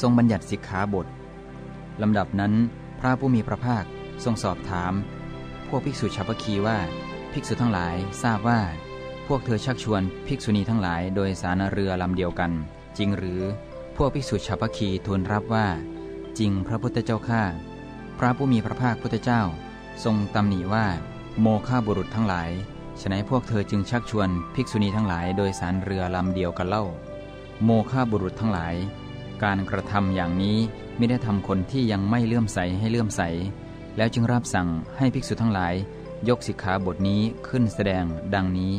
ทรงบัญญัติสิกขาบทลำดับนั้น พระผู้มีพระภาคทรงสอบถาม พวกภิกษุชาวพคีว่า ภิกษุทั้งหลายทราบว่า พวกเธอชักชวนภิกษุณีทั้งหลายโดยสารเรือลำเดียวกัน จริงหรือ พวกภิกษุชาวพคีทูลรับว่า จริงพระพุทธเจ้าข้าพระผู้มีพระภาคพุทธเจ้า ทรงตำหนิว่า โมฆะบุรุษทั้งหลายฉนัยพวกเธอจึงชักชวนภิกษุณีทั้งหลายโดยสารเรือลำเดียวกันเล่า โมฆะบุรุษทั้งหลาย การกระทำอย่างนี้ไม่ได้ทำคนที่ยังไม่เลื่อมใสให้เลื่อมใส แล้วจึงรับสั่งให้ภิกษุทั้งหลาย ยกสิกขาบทนี้ขึ้นแสดงดังนี้